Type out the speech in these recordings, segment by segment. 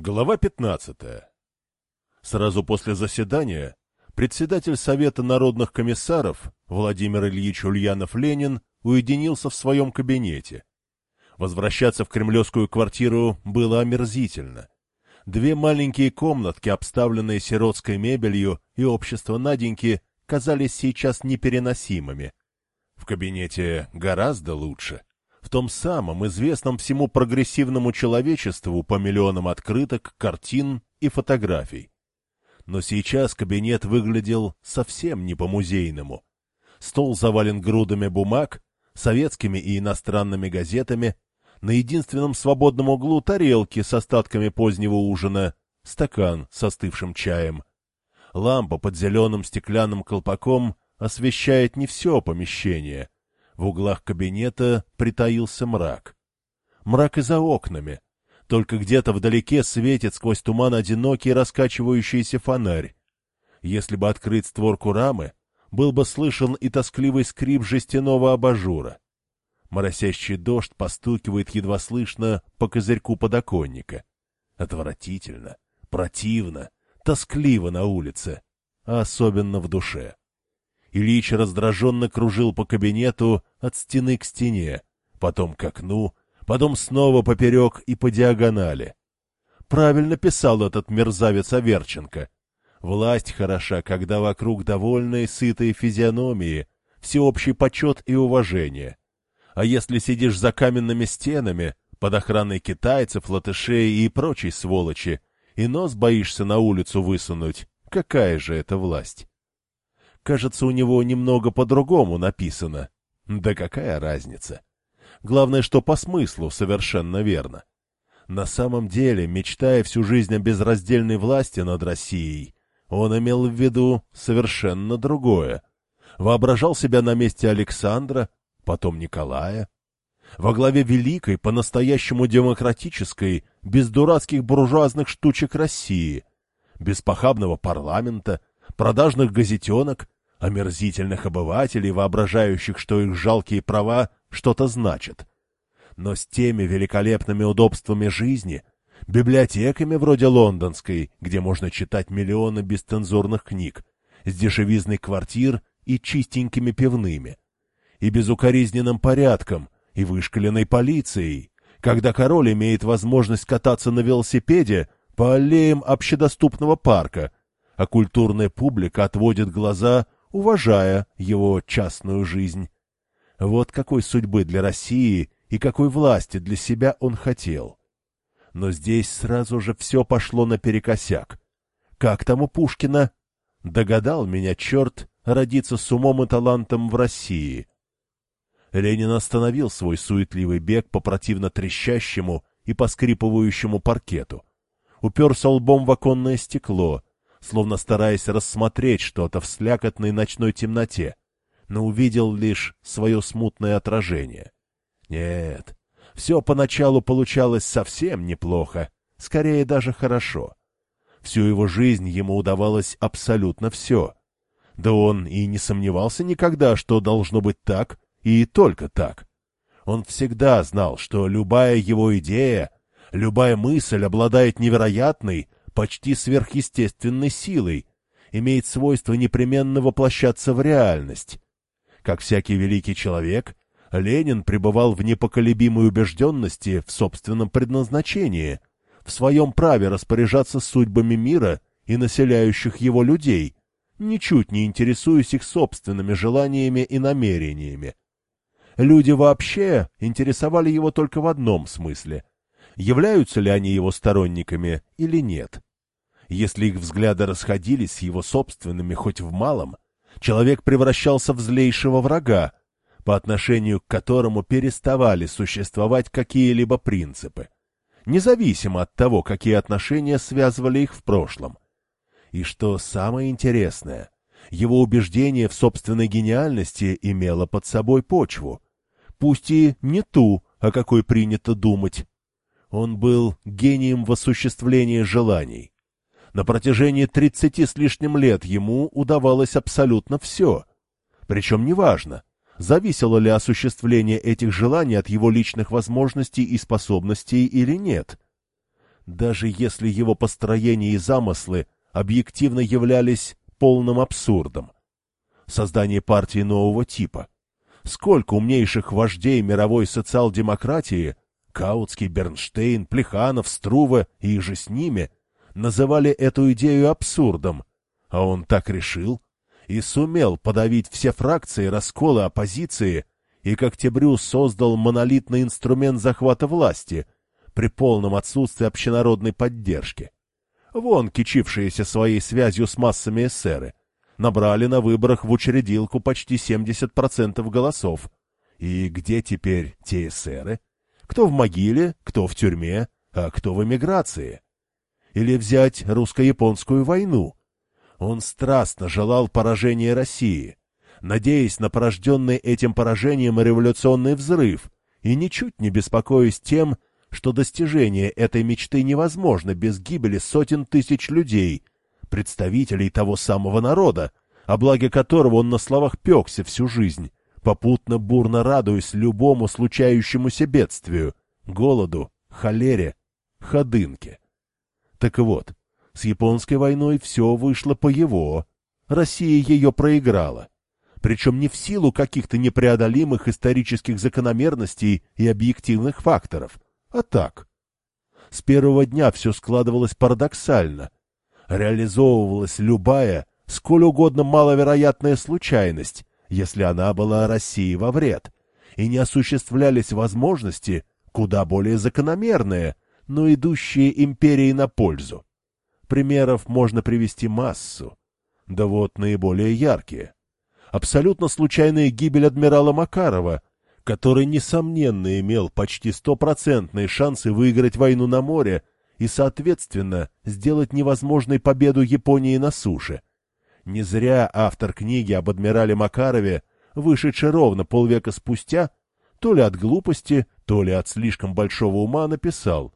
Глава 15. Сразу после заседания председатель Совета народных комиссаров Владимир Ильич Ульянов-Ленин уединился в своем кабинете. Возвращаться в кремлевскую квартиру было омерзительно. Две маленькие комнатки, обставленные сиротской мебелью, и общество Наденьки казались сейчас непереносимыми. В кабинете гораздо лучше в том самом известном всему прогрессивному человечеству по миллионам открыток, картин и фотографий. Но сейчас кабинет выглядел совсем не по-музейному. Стол завален грудами бумаг, советскими и иностранными газетами, на единственном свободном углу тарелки с остатками позднего ужина, стакан с остывшим чаем. Лампа под зеленым стеклянным колпаком освещает не все помещение — в углах кабинета притаился мрак. Мрак и за окнами. Только где-то вдалеке светит сквозь туман одинокий раскачивающийся фонарь. Если бы открыть створку рамы, был бы слышен и тоскливый скрип жестяного абажура. Моросящий дождь постукивает едва слышно по козырьку подоконника. Отвратительно, противно, тоскливо на улице, а особенно в душе. Ильич раздраженно кружил по кабинету от стены к стене, потом к окну, потом снова поперек и по диагонали. Правильно писал этот мерзавец Аверченко. Власть хороша, когда вокруг довольные, сытые физиономии, всеобщий почет и уважение. А если сидишь за каменными стенами, под охраной китайцев, латышей и прочей сволочи, и нос боишься на улицу высунуть, какая же это власть? Кажется, у него немного по-другому написано. Да какая разница? Главное, что по смыслу совершенно верно. На самом деле, мечтая всю жизнь о безраздельной власти над Россией, он имел в виду совершенно другое. Воображал себя на месте Александра, потом Николая. Во главе великой, по-настоящему демократической, без дурацких буржуазных штучек России, без похабного парламента, продажных газетенок, омерзительных обывателей, воображающих, что их жалкие права что-то значат. Но с теми великолепными удобствами жизни, библиотеками вроде лондонской, где можно читать миллионы бесцензурных книг, с дешевизной квартир и чистенькими пивными, и безукоризненным порядком, и вышкаленной полицией, когда король имеет возможность кататься на велосипеде по аллеям общедоступного парка, а культурная публика отводит глаза уважая его частную жизнь. Вот какой судьбы для России и какой власти для себя он хотел. Но здесь сразу же все пошло наперекосяк. Как там у Пушкина? Догадал меня черт родиться с умом и талантом в России. Ленин остановил свой суетливый бег по противно трещащему и поскрипывающему паркету. Уперся лбом в оконное стекло — словно стараясь рассмотреть что-то в слякотной ночной темноте, но увидел лишь свое смутное отражение. Нет, все поначалу получалось совсем неплохо, скорее даже хорошо. Всю его жизнь ему удавалось абсолютно все. Да он и не сомневался никогда, что должно быть так и только так. Он всегда знал, что любая его идея, любая мысль обладает невероятной, почти сверхъестественной силой, имеет свойство непременно воплощаться в реальность. Как всякий великий человек, Ленин пребывал в непоколебимой убежденности в собственном предназначении, в своем праве распоряжаться судьбами мира и населяющих его людей, ничуть не интересуясь их собственными желаниями и намерениями. Люди вообще интересовали его только в одном смысле – являются ли они его сторонниками или нет. Если их взгляды расходились с его собственными хоть в малом, человек превращался в злейшего врага, по отношению к которому переставали существовать какие-либо принципы, независимо от того, какие отношения связывали их в прошлом. И что самое интересное, его убеждение в собственной гениальности имело под собой почву, пусть и не ту, о какой принято думать. Он был гением в осуществлении желаний. На протяжении тридцати с лишним лет ему удавалось абсолютно все. Причем неважно, зависело ли осуществление этих желаний от его личных возможностей и способностей или нет. даже если его построение и замыслы объективно являлись полным абсурдом. Создание партии нового типа. Сколько умнейших вождей мировой социал-демократии Каутский, Бернштейн, Плеханов, Струва и же с ними называли эту идею абсурдом, а он так решил и сумел подавить все фракции, расколы оппозиции и к октябрю создал монолитный инструмент захвата власти при полном отсутствии общенародной поддержки. Вон кичившиеся своей связью с массами эсеры набрали на выборах в учредилку почти 70% голосов. И где теперь те эсеры? Кто в могиле, кто в тюрьме, а кто в эмиграции? Или взять русско-японскую войну? Он страстно желал поражения России, надеясь на порожденный этим поражением революционный взрыв, и ничуть не беспокоясь тем, что достижение этой мечты невозможно без гибели сотен тысяч людей, представителей того самого народа, о благе которого он на словах пекся всю жизнь, попутно бурно радуясь любому случающемуся бедствию, голоду, холере, ходынке. Так вот, с японской войной все вышло по его, Россия ее проиграла причем не в силу каких-то непреодолимых исторических закономерностей и объективных факторов, а так. С первого дня все складывалось парадоксально. Реализовывалась любая, сколь угодно маловероятная случайность, если она была России во вред, и не осуществлялись возможности, куда более закономерные, но идущие империи на пользу. Примеров можно привести массу, да вот наиболее яркие абсолютно случайная гибель адмирала Макарова, который, несомненно, имел почти стопроцентные шансы выиграть войну на море и, соответственно, сделать невозможной победу Японии на суше. Не зря автор книги об адмирале Макарове, вышедший ровно полвека спустя, то ли от глупости, то ли от слишком большого ума написал.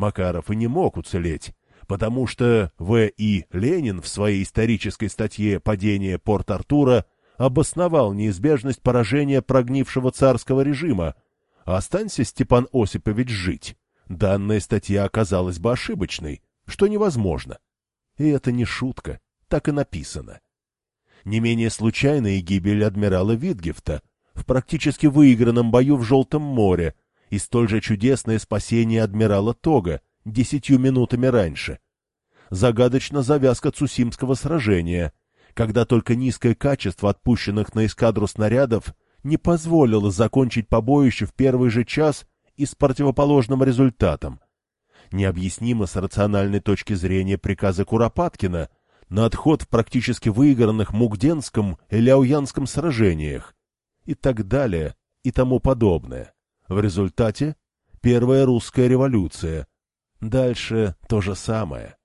Макаров и не мог уцелеть, потому что В. И. Ленин в своей исторической статье «Падение Порт-Артура» обосновал неизбежность поражения прогнившего царского режима. Останься Степан Осипович жить, данная статья оказалась бы ошибочной, что невозможно. И это не шутка, так и написано. Не менее случайная гибель адмирала Витгефта в практически выигранном бою в Желтом море и столь же чудесное спасение адмирала Тога десятью минутами раньше. Загадочна завязка Цусимского сражения, когда только низкое качество отпущенных на эскадру снарядов не позволило закончить побоище в первый же час и с противоположным результатом. Необъяснимо с рациональной точки зрения приказа Куропаткина на отход в практически выигранных Мугденском и Ляуянском сражениях и так далее и тому подобное. В результате Первая русская революция. Дальше то же самое.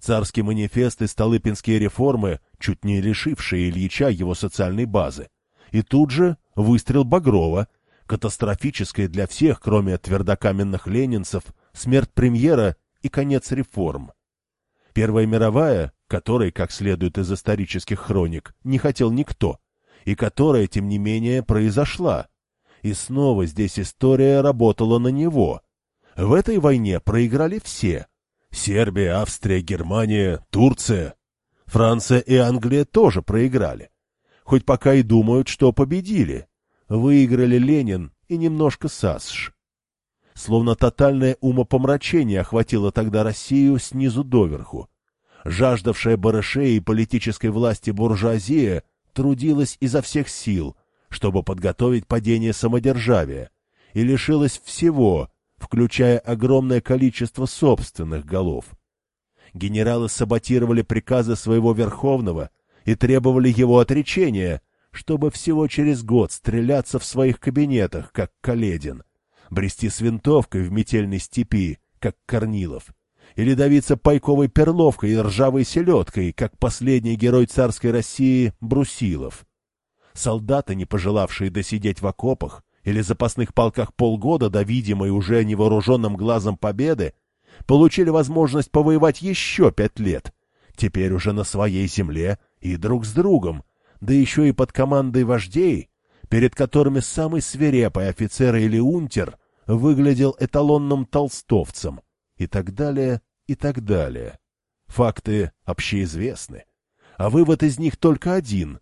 Царский манифест и Столыпинские реформы, чуть не лишившие Ильича его социальной базы. И тут же выстрел Багрова, катастрофическая для всех, кроме твердокаменных ленинцев, смерть премьера и конец реформ. Первая мировая, которой, как следует из исторических хроник, не хотел никто, и которая, тем не менее, произошла. И снова здесь история работала на него. В этой войне проиграли все, Сербия, Австрия, Германия, Турция. Франция и Англия тоже проиграли. Хоть пока и думают, что победили. Выиграли Ленин и немножко САСШ. Словно тотальное умопомрачение охватило тогда Россию снизу доверху. Жаждавшая барышей и политической власти буржуазия трудилась изо всех сил, чтобы подготовить падение самодержавия, и лишилась всего, включая огромное количество собственных голов. Генералы саботировали приказы своего Верховного и требовали его отречения, чтобы всего через год стреляться в своих кабинетах, как Каледин, брести с винтовкой в метельной степи, как Корнилов, или давиться пайковой перловкой и ржавой селедкой, как последний герой царской России Брусилов. Солдаты, не пожелавшие досидеть в окопах, или запасных полках полгода до видимой уже невооруженным глазом победы, получили возможность повоевать еще пять лет, теперь уже на своей земле и друг с другом, да еще и под командой вождей, перед которыми самый свирепый офицер или унтер выглядел эталонным толстовцем и так далее, и так далее. Факты общеизвестны. А вывод из них только один.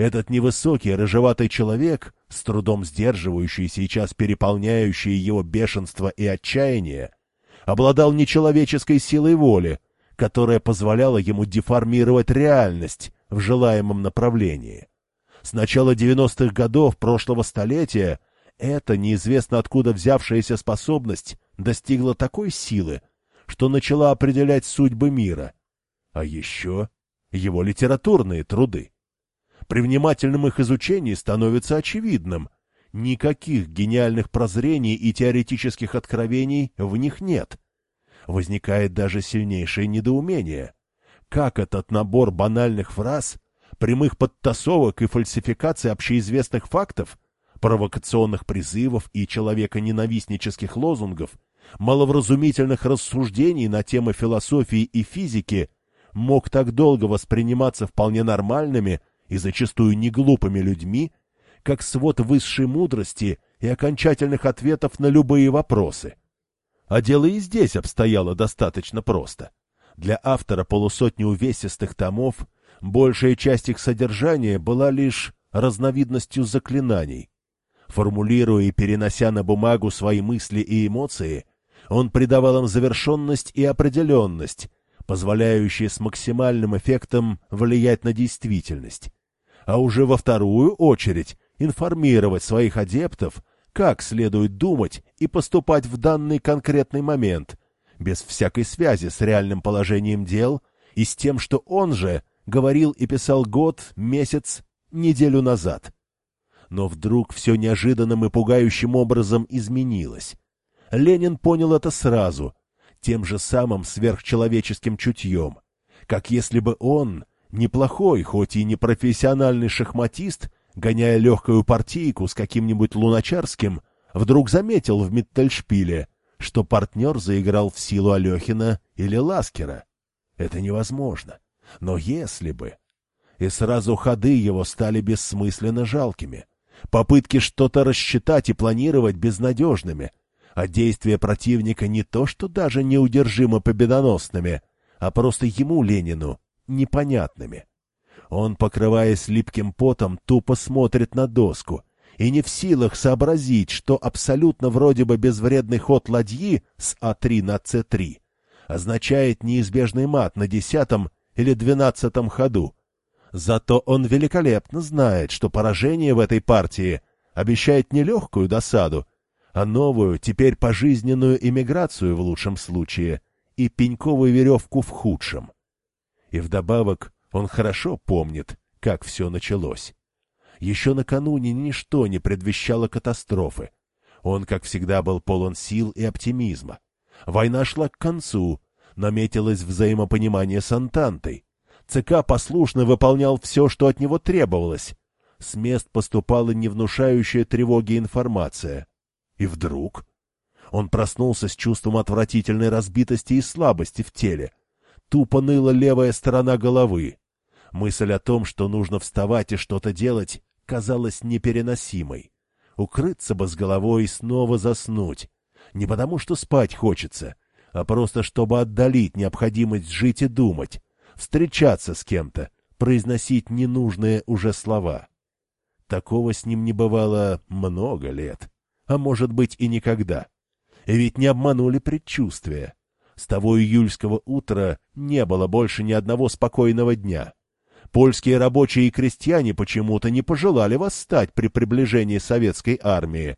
Этот невысокий, рыжеватый человек, с трудом сдерживающий сейчас переполняющее его бешенство и отчаяние, обладал нечеловеческой силой воли, которая позволяла ему деформировать реальность в желаемом направлении. С начала 90-х годов прошлого столетия эта неизвестно откуда взявшаяся способность достигла такой силы, что начала определять судьбы мира. А еще его литературные труды. При внимательном их изучении становится очевидным, никаких гениальных прозрений и теоретических откровений в них нет. Возникает даже сильнейшее недоумение. Как этот набор банальных фраз, прямых подтасовок и фальсификаций общеизвестных фактов, провокационных призывов и человеконенавистнических лозунгов – маловразумительных рассуждений на темы философии и физики мог так долго восприниматься вполне нормальными и зачастую неглупыми людьми, как свод высшей мудрости и окончательных ответов на любые вопросы. А дело и здесь обстояло достаточно просто. Для автора полусотни увесистых томов большая часть их содержания была лишь разновидностью заклинаний. Формулируя и перенося на бумагу свои мысли и эмоции, он придавал им завершенность и определенность, позволяющие с максимальным эффектом влиять на действительность. А уже во вторую очередь информировать своих адептов, как следует думать и поступать в данный конкретный момент, без всякой связи с реальным положением дел и с тем, что он же говорил и писал год, месяц, неделю назад. Но вдруг все неожиданным и пугающим образом изменилось. Ленин понял это сразу, тем же самым сверхчеловеческим чутьем, как если бы он, неплохой, хоть и не профессиональный шахматист, гоняя легкую партийку с каким-нибудь Луначарским, вдруг заметил в Миттельшпиле, что партнер заиграл в силу Алехина или Ласкера. Это невозможно. Но если бы... И сразу ходы его стали бессмысленно жалкими. Попытки что-то рассчитать и планировать безнадежными, а действия противника не то что даже неудержимо победоносными, а просто ему, Ленину, непонятными. Он, покрываясь липким потом, тупо смотрит на доску и не в силах сообразить, что абсолютно вроде бы безвредный ход ладьи с А3 на С3 означает неизбежный мат на десятом или двенадцатом ходу. Зато он великолепно знает, что поражение в этой партии обещает нелегкую досаду, а новую, теперь пожизненную эмиграцию в лучшем случае и пеньковую веревку в худшем. И вдобавок он хорошо помнит, как все началось. Еще накануне ничто не предвещало катастрофы. Он, как всегда, был полон сил и оптимизма. Война шла к концу, наметилось взаимопонимание с Антантой. ЦК послушно выполнял все, что от него требовалось. С мест поступала не внушающая тревоги информация. И вдруг... Он проснулся с чувством отвратительной разбитости и слабости в теле. Тупо ныла левая сторона головы. Мысль о том, что нужно вставать и что-то делать, казалась непереносимой. Укрыться бы с головой и снова заснуть. Не потому, что спать хочется, а просто чтобы отдалить необходимость жить и думать, встречаться с кем-то, произносить ненужные уже слова. Такого с ним не бывало много лет а может быть и никогда. И ведь не обманули предчувствия. С того июльского утра не было больше ни одного спокойного дня. Польские рабочие и крестьяне почему-то не пожелали восстать при приближении советской армии.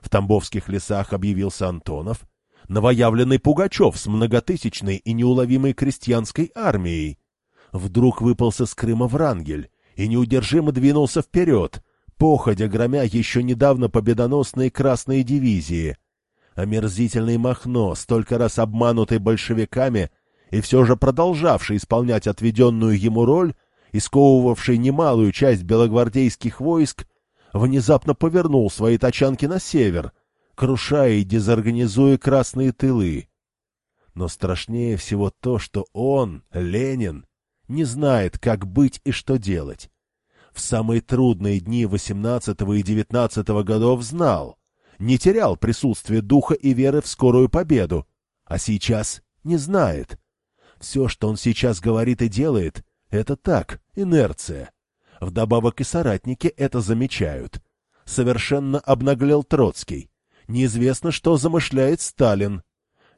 В Тамбовских лесах объявился Антонов, новоявленный Пугачев с многотысячной и неуловимой крестьянской армией. Вдруг выпался с Крыма Врангель и неудержимо двинулся вперед, походя громя еще недавно победоносные красные дивизии. Омерзительный Махно, столько раз обманутый большевиками и все же продолжавший исполнять отведенную ему роль и сковывавший немалую часть белогвардейских войск, внезапно повернул свои тачанки на север, крушая и дезорганизуя красные тылы. Но страшнее всего то, что он, Ленин, не знает, как быть и что делать в самые трудные дни восемнадцатого и девятнадцатого годов знал, не терял присутствие духа и веры в скорую победу, а сейчас не знает. Все, что он сейчас говорит и делает, это так, инерция. Вдобавок и соратники это замечают. Совершенно обнаглел Троцкий. Неизвестно, что замышляет Сталин.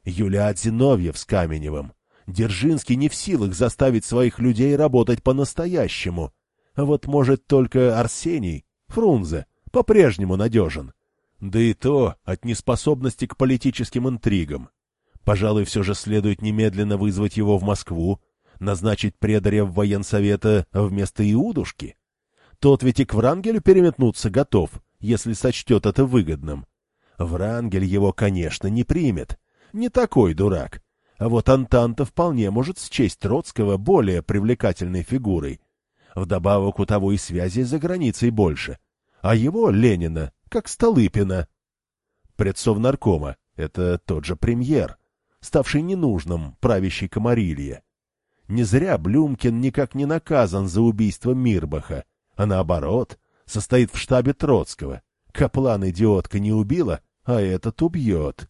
Юлия Зиновьев с Каменевым. Держинский не в силах заставить своих людей работать по-настоящему. Вот, может, только Арсений, Фрунзе, по-прежнему надежен. Да и то от неспособности к политическим интригам. Пожалуй, все же следует немедленно вызвать его в Москву, назначить предаря в военсовета вместо Иудушки. Тот ведь и к Врангелю переметнуться готов, если сочтет это выгодным. Врангель его, конечно, не примет. Не такой дурак. А вот Антанта вполне может счесть Троцкого более привлекательной фигурой. Вдобавок у того и связи за границей больше. А его, Ленина, как Столыпина. Предсов наркома — это тот же премьер, ставший ненужным правящей Комарилье. Не зря Блюмкин никак не наказан за убийство Мирбаха, а наоборот, состоит в штабе Троцкого. Каплан-идиотка не убила, а этот убьет.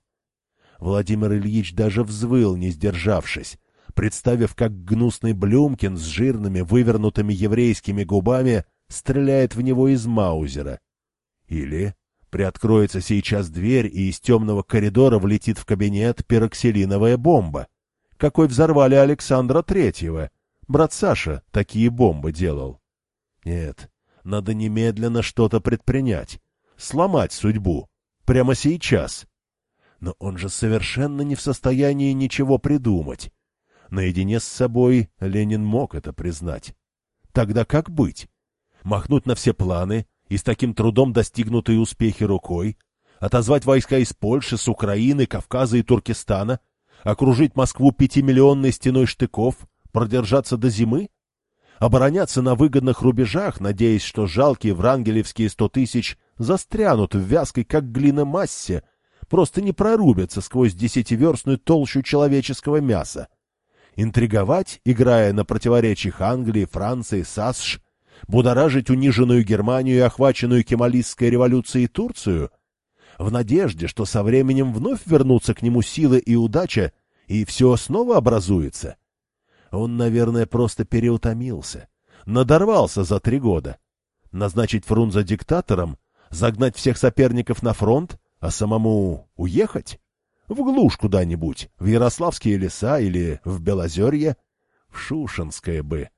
Владимир Ильич даже взвыл, не сдержавшись, представив, как гнусный Блюмкин с жирными вывернутыми еврейскими губами стреляет в него из маузера. Или приоткроется сейчас дверь, и из темного коридора влетит в кабинет пероксилиновая бомба, какой взорвали Александра Третьего. Брат Саша такие бомбы делал. Нет, надо немедленно что-то предпринять, сломать судьбу, прямо сейчас. Но он же совершенно не в состоянии ничего придумать. Наедине с собой Ленин мог это признать. Тогда как быть? Махнуть на все планы и с таким трудом достигнутые успехи рукой, отозвать войска из Польши, с Украины, Кавказа и Туркестана, окружить Москву пятимиллионной стеной штыков, продержаться до зимы? Обороняться на выгодных рубежах, надеясь, что жалкие врангелевские сто тысяч застрянут в вязкой, как глина, массе, просто не прорубятся сквозь десятиверстную толщу человеческого мяса. Интриговать, играя на противоречиях Англии, Франции, САСШ, будоражить униженную Германию и охваченную Кемалистской революцией Турцию, в надежде, что со временем вновь вернутся к нему силы и удача, и все снова образуется. Он, наверное, просто переутомился, надорвался за три года. Назначить Фрунзе диктатором, загнать всех соперников на фронт, а самому уехать? В глушь куда-нибудь, в Ярославские леса или в Белозерье? В Шушенское бы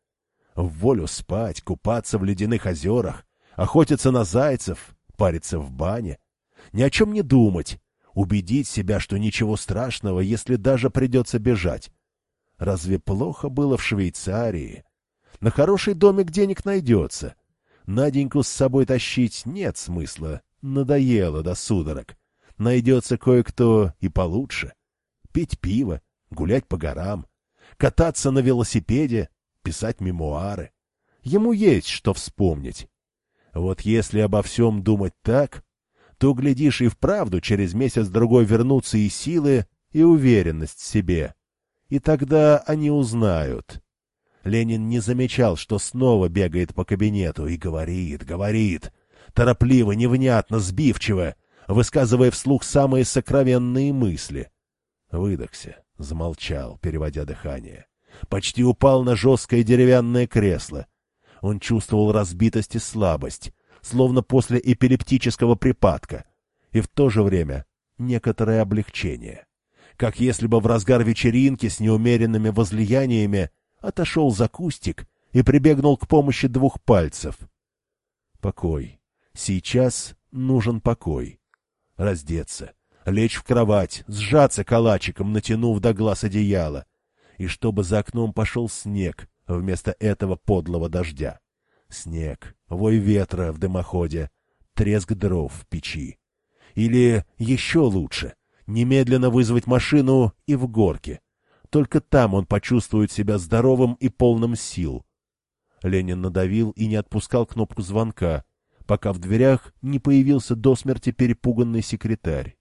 в волю спать, купаться в ледяных озерах, охотиться на зайцев, париться в бане, ни о чем не думать, убедить себя, что ничего страшного, если даже придется бежать. Разве плохо было в Швейцарии? На хороший домик денег найдется. Наденьку с собой тащить нет смысла, надоело до судорог. Найдется кое-кто и получше. Пить пиво, гулять по горам, кататься на велосипеде, писать мемуары. Ему есть что вспомнить. Вот если обо всем думать так, то, глядишь, и вправду через месяц-другой вернутся и силы, и уверенность в себе. И тогда они узнают. Ленин не замечал, что снова бегает по кабинету и говорит, говорит, торопливо, невнятно, сбивчиво, высказывая вслух самые сокровенные мысли. Выдохся, замолчал, переводя дыхание почти упал на жесткое деревянное кресло. Он чувствовал разбитость и слабость, словно после эпилептического припадка, и в то же время некоторое облегчение. Как если бы в разгар вечеринки с неумеренными возлияниями отошел за кустик и прибегнул к помощи двух пальцев. Покой. Сейчас нужен покой. Раздеться, лечь в кровать, сжаться калачиком, натянув до глаз одеяло, и чтобы за окном пошел снег вместо этого подлого дождя. Снег, вой ветра в дымоходе, треск дров в печи. Или еще лучше, немедленно вызвать машину и в горке. Только там он почувствует себя здоровым и полным сил. Ленин надавил и не отпускал кнопку звонка, пока в дверях не появился до смерти перепуганный секретарь.